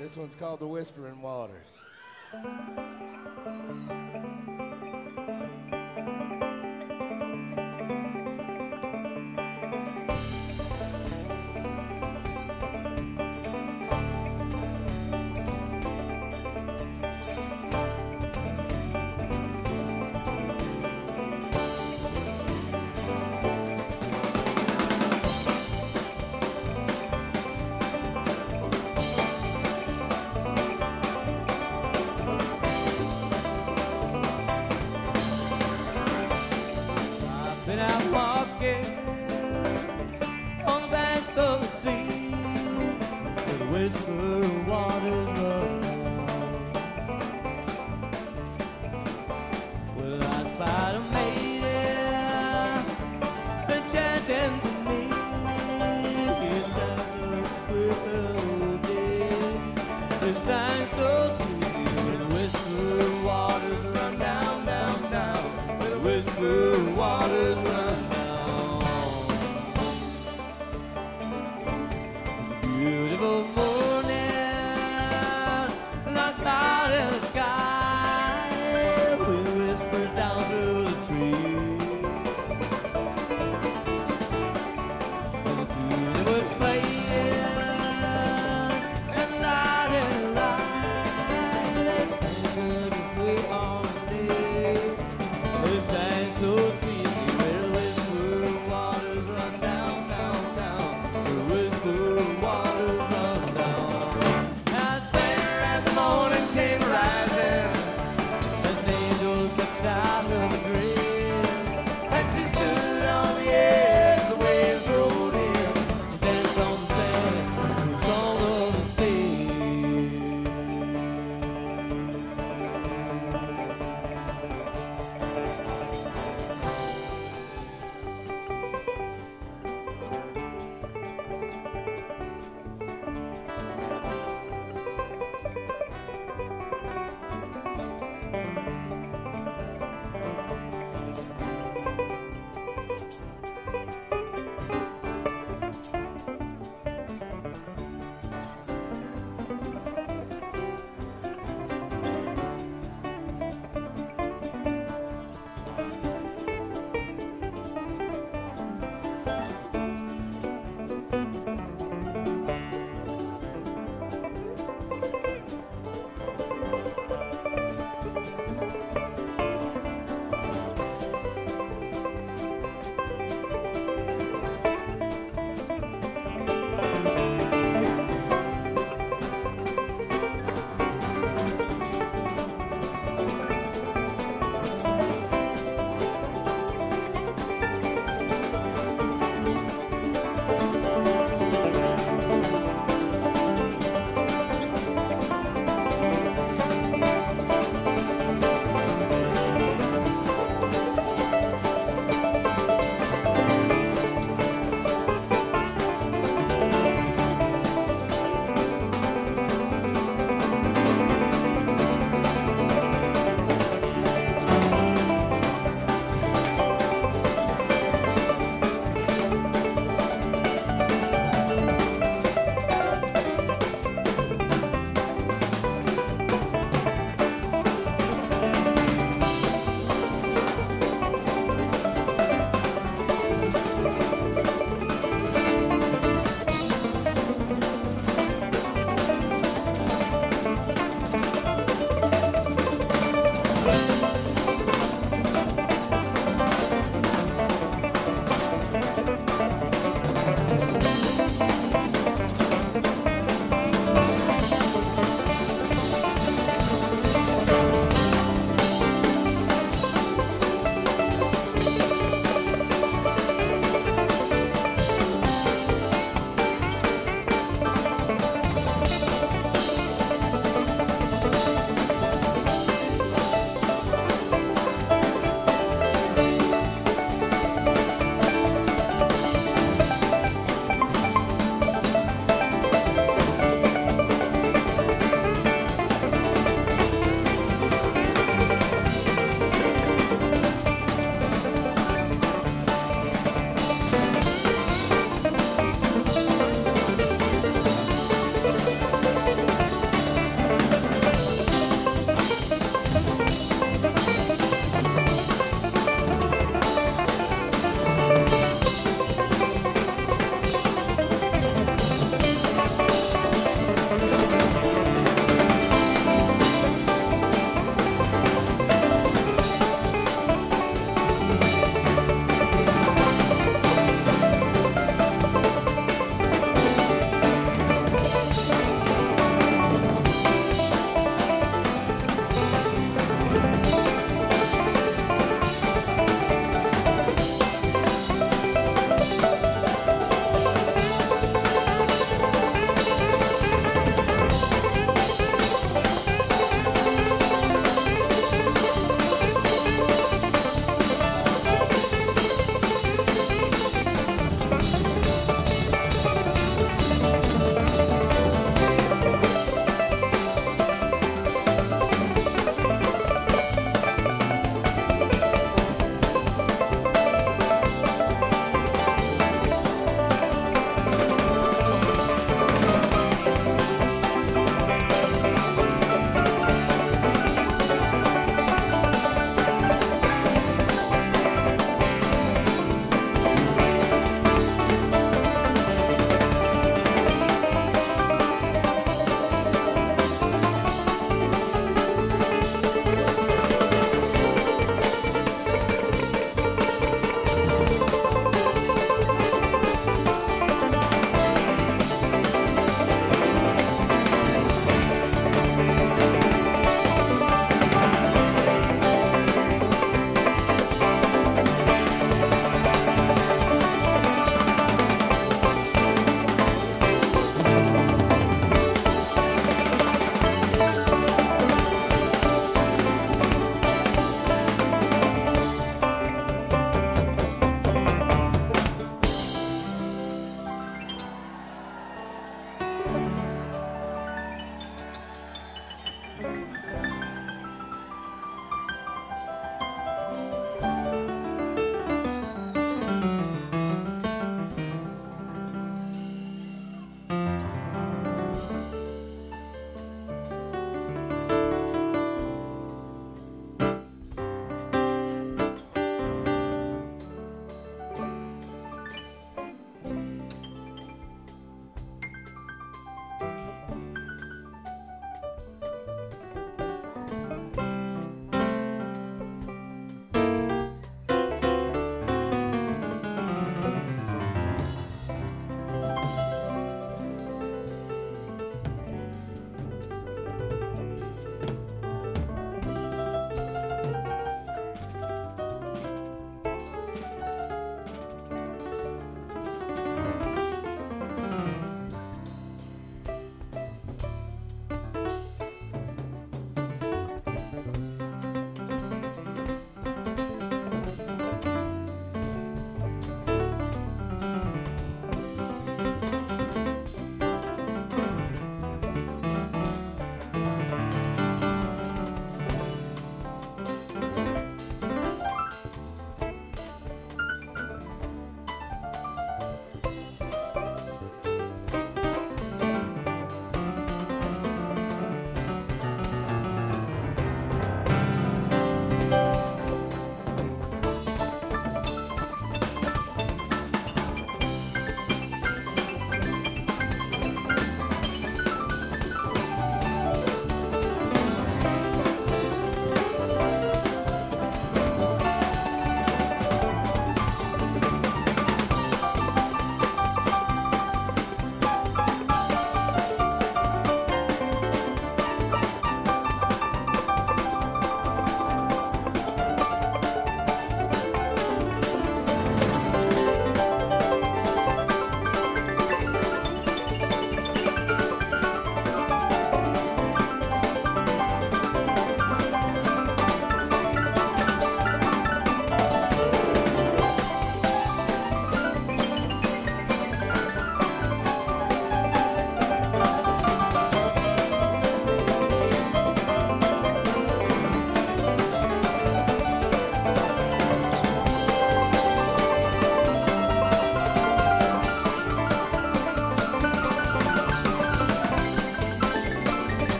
This one's called The Whispering Waters.